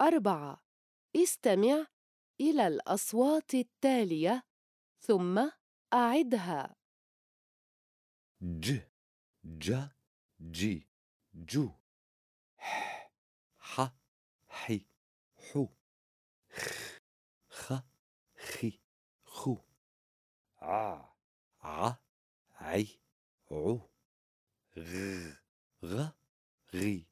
أربعة استمع إلى الأصوات التالية ثم أعدها. ج ج جي جو ح ح حي حو خ خ خي خو ع ع عي عو غ غ غي